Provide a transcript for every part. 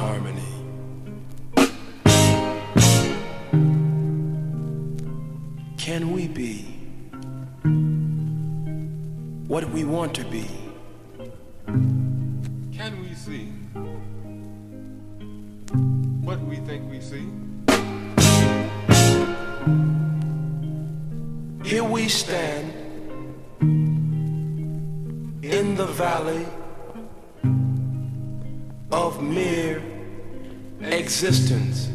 harmony. Can we be what we want to be? Can we see what we think we see? Here we stand in the valley of mere existence.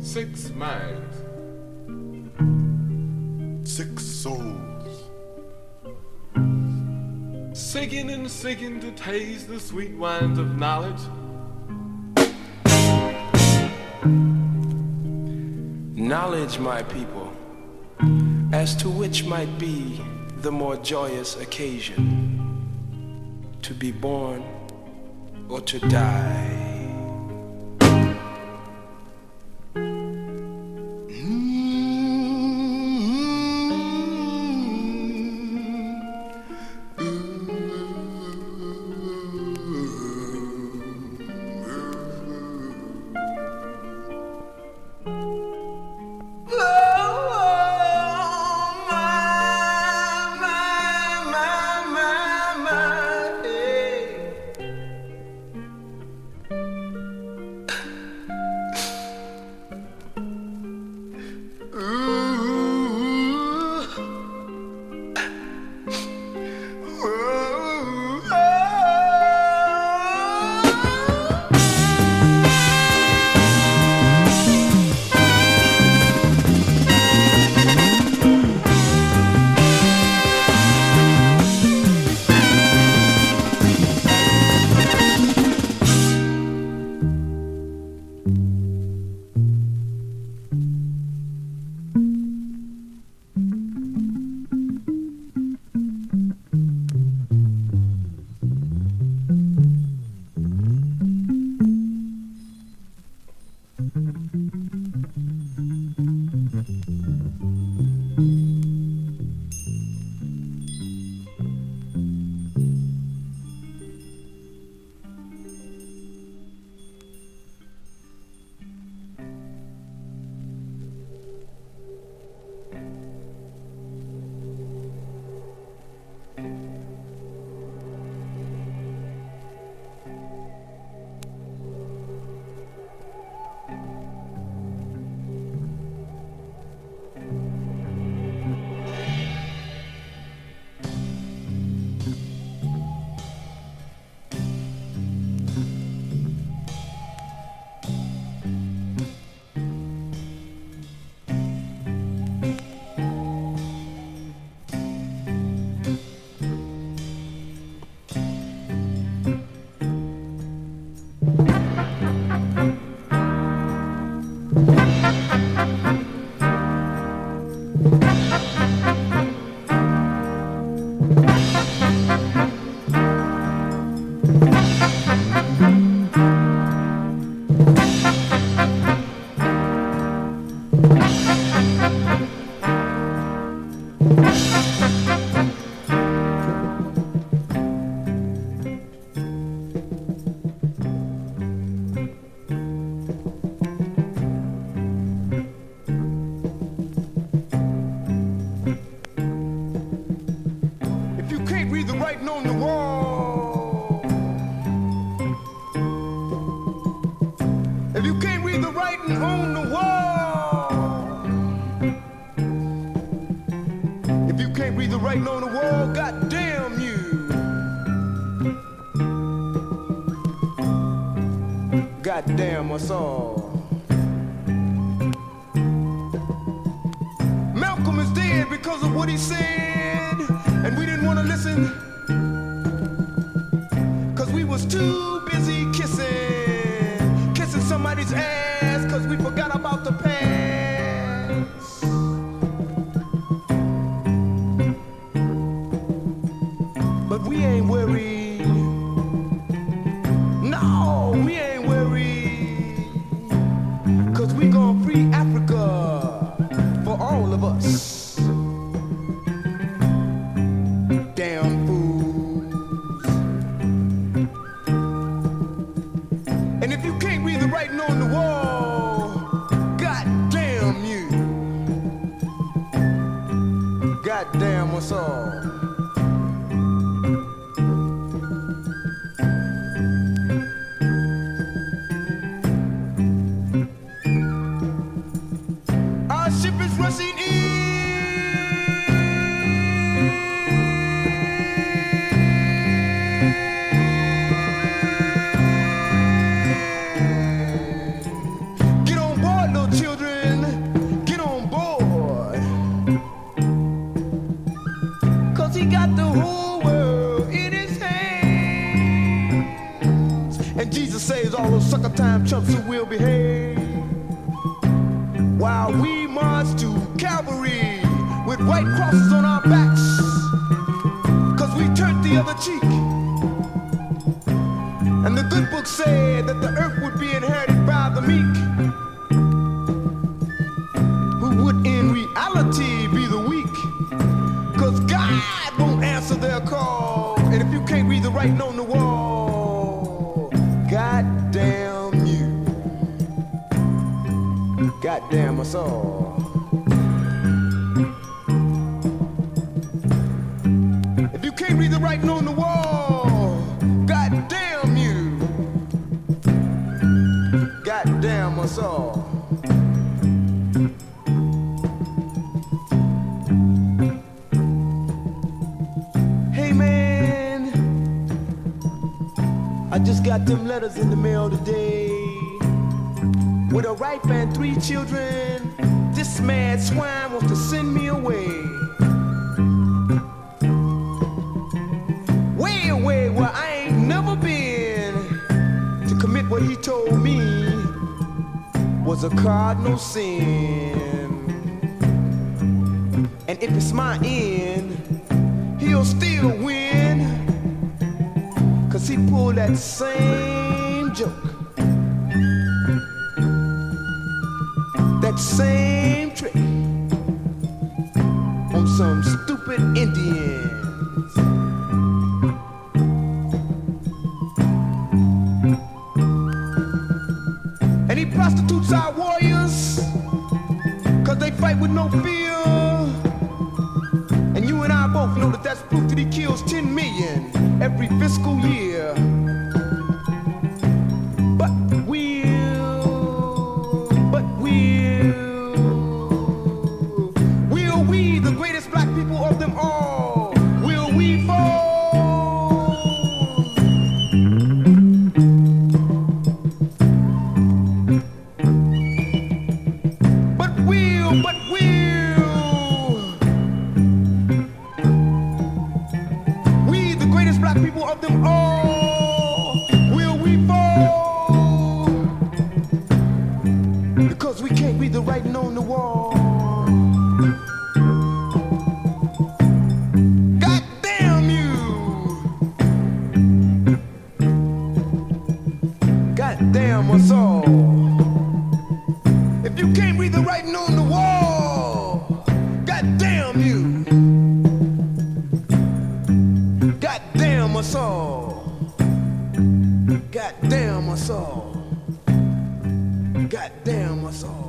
Six minds, Six souls. seeking and seeking to taste the sweet wines of knowledge. Knowledge, my people, as to which might be the more joyous occasion to be born or to die. Thank you. If all. Malcolm is dead because of what he said, and we didn't want to listen. Cause we was too busy kissing, kissing somebody's ass, cause we forgot about the past. But we ain't worried. Goddamn us all. Chumps who will behave. While we march to Calvary with white crosses on our backs. God damn us all. If you can't read the writing on the wall, God damn you. God damn us all. Hey man, I just got them letters in the mail today. With a wife and three children, this mad swine wants to send me away. Way away where I ain't never been to commit what he told me was a cardinal sin. And if it's my end, he'll still win. Cause he pulled that same joke. Same trick on some stupid Indians. And he prostitutes our warriors, cause they fight with no fear. And you and I both know that that's proof that he kills 10 million every fiscal year. The greatest black people of them God damn I saw. God damn I saw.